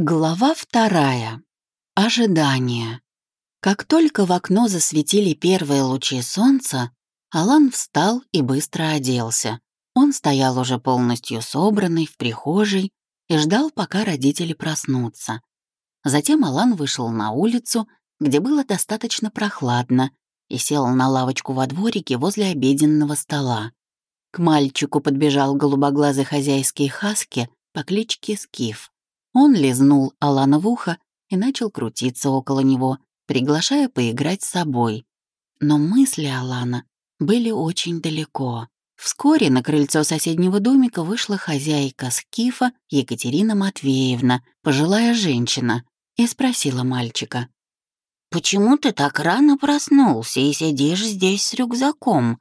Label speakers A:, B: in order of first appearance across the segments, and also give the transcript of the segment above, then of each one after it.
A: Глава вторая. Ожидание. Как только в окно засветили первые лучи солнца, Алан встал и быстро оделся. Он стоял уже полностью собранный в прихожей и ждал, пока родители проснутся. Затем Алан вышел на улицу, где было достаточно прохладно, и сел на лавочку во дворике возле обеденного стола. К мальчику подбежал голубоглазый хозяйский хаски по кличке Скиф. Он лизнул Алана в ухо и начал крутиться около него, приглашая поиграть с собой. Но мысли Алана были очень далеко. Вскоре на крыльцо соседнего домика вышла хозяйка Скифа Екатерина Матвеевна, пожилая женщина, и спросила мальчика. «Почему ты так рано проснулся и сидишь здесь с рюкзаком?»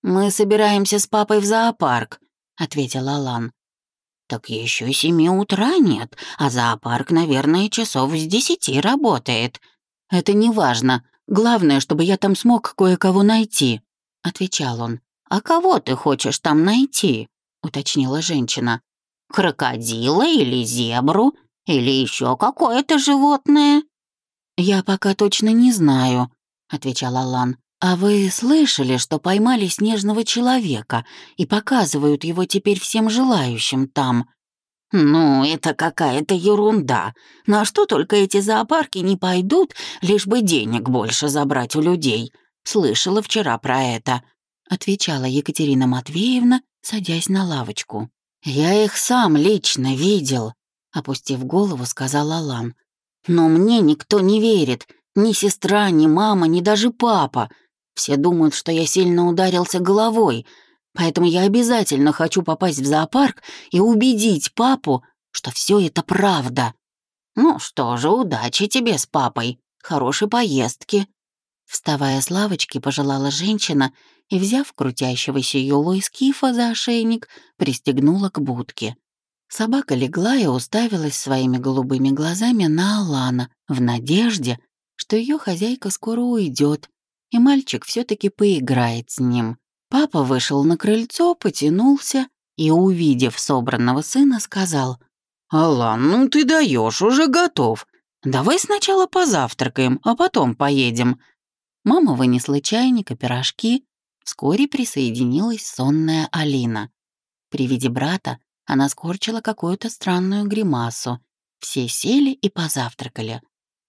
A: «Мы собираемся с папой в зоопарк», — ответил Алан. «Так еще семи утра нет, а зоопарк, наверное, часов с десяти работает». «Это не важно. Главное, чтобы я там смог кое-кого найти», — отвечал он. «А кого ты хочешь там найти?» — уточнила женщина. «Крокодила или зебру? Или еще какое-то животное?» «Я пока точно не знаю», — отвечал Алан. «А вы слышали, что поймали снежного человека и показывают его теперь всем желающим там?» «Ну, это какая-то ерунда. На что только эти зоопарки не пойдут, лишь бы денег больше забрать у людей. Слышала вчера про это», — отвечала Екатерина Матвеевна, садясь на лавочку. «Я их сам лично видел», — опустив голову, сказал Алан. «Но мне никто не верит. Ни сестра, ни мама, ни даже папа. Все думают, что я сильно ударился головой, поэтому я обязательно хочу попасть в зоопарк и убедить папу, что все это правда. Ну что же, удачи тебе с папой, хорошей поездки. Вставая с лавочки, пожелала женщина и, взяв крутящегося юлу из кифа за ошейник, пристегнула к будке. Собака легла и уставилась своими голубыми глазами на Алана в надежде, что ее хозяйка скоро уйдет, и мальчик все таки поиграет с ним. Папа вышел на крыльцо, потянулся и, увидев собранного сына, сказал, «Алан, ну ты даешь, уже готов. Давай сначала позавтракаем, а потом поедем». Мама вынесла чайник и пирожки. Вскоре присоединилась сонная Алина. При виде брата она скорчила какую-то странную гримасу. Все сели и позавтракали.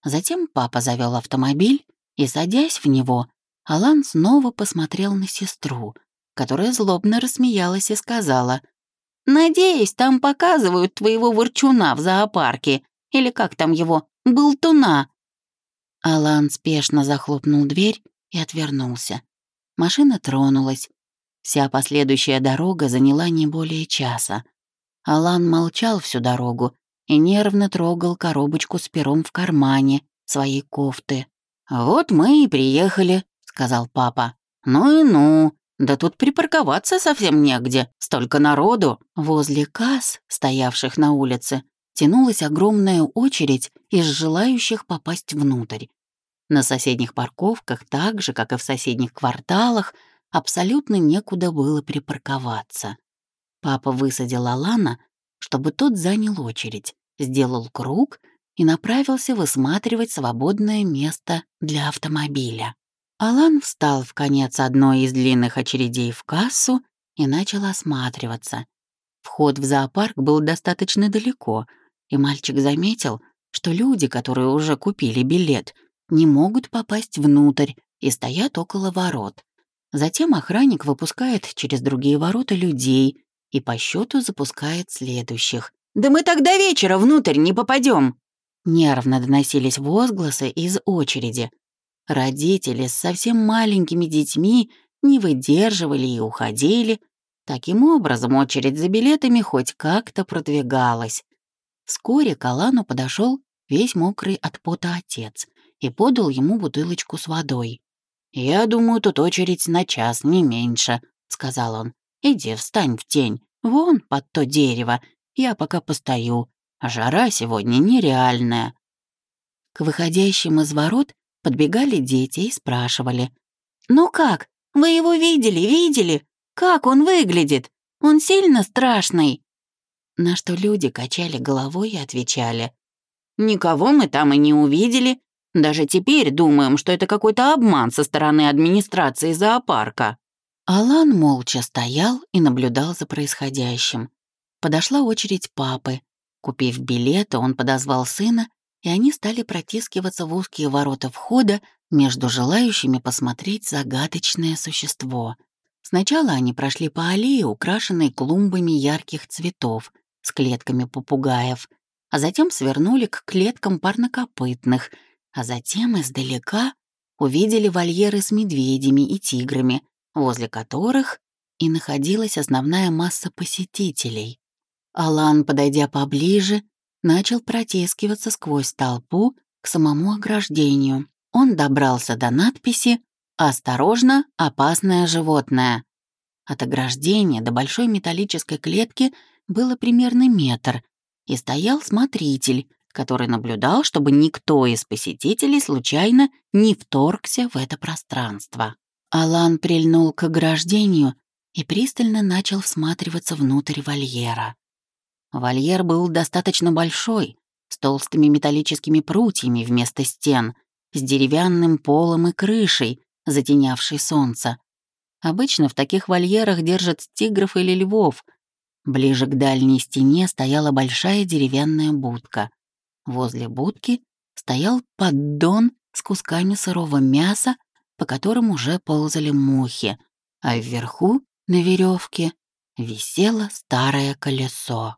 A: Затем папа завел автомобиль, и, садясь в него, Алан снова посмотрел на сестру, которая злобно рассмеялась и сказала, «Надеюсь, там показывают твоего ворчуна в зоопарке, или как там его, болтуна». Алан спешно захлопнул дверь и отвернулся. Машина тронулась. Вся последующая дорога заняла не более часа. Алан молчал всю дорогу и нервно трогал коробочку с пером в кармане своей кофты. «Вот мы и приехали», сказал папа. «Ну и ну, да тут припарковаться совсем негде, столько народу». Возле касс, стоявших на улице, тянулась огромная очередь из желающих попасть внутрь. На соседних парковках, так же, как и в соседних кварталах, абсолютно некуда было припарковаться. Папа высадил Алана, чтобы тот занял очередь, сделал круг и направился высматривать свободное место для автомобиля. Алан встал в конец одной из длинных очередей в кассу и начал осматриваться. Вход в зоопарк был достаточно далеко, и мальчик заметил, что люди, которые уже купили билет, не могут попасть внутрь и стоят около ворот. Затем охранник выпускает через другие ворота людей и по счету запускает следующих. «Да мы до вечера внутрь не попадем!» Нервно доносились возгласы из очереди, Родители с совсем маленькими детьми не выдерживали и уходили. Таким образом, очередь за билетами хоть как-то продвигалась. Вскоре к Алану подошел весь мокрый от пота отец и подал ему бутылочку с водой. «Я думаю, тут очередь на час, не меньше», — сказал он. «Иди, встань в тень, вон под то дерево, я пока постою, жара сегодня нереальная». К выходящим из ворот Подбегали дети и спрашивали. «Ну как? Вы его видели, видели? Как он выглядит? Он сильно страшный?» На что люди качали головой и отвечали. Никого мы там и не увидели. Даже теперь думаем, что это какой-то обман со стороны администрации зоопарка». Алан молча стоял и наблюдал за происходящим. Подошла очередь папы. Купив билеты, он подозвал сына, и они стали протискиваться в узкие ворота входа между желающими посмотреть загадочное существо. Сначала они прошли по аллее, украшенной клумбами ярких цветов, с клетками попугаев, а затем свернули к клеткам парнокопытных, а затем издалека увидели вольеры с медведями и тиграми, возле которых и находилась основная масса посетителей. Алан, подойдя поближе, начал протискиваться сквозь толпу к самому ограждению. Он добрался до надписи «Осторожно, опасное животное». От ограждения до большой металлической клетки было примерно метр, и стоял смотритель, который наблюдал, чтобы никто из посетителей случайно не вторгся в это пространство. Алан прильнул к ограждению и пристально начал всматриваться внутрь вольера. Вольер был достаточно большой, с толстыми металлическими прутьями вместо стен, с деревянным полом и крышей, затенявшей солнце. Обычно в таких вольерах держат тигров или львов. Ближе к дальней стене стояла большая деревянная будка. Возле будки стоял поддон с кусками сырого мяса, по которым уже ползали мухи, а вверху, на веревке, висело старое колесо.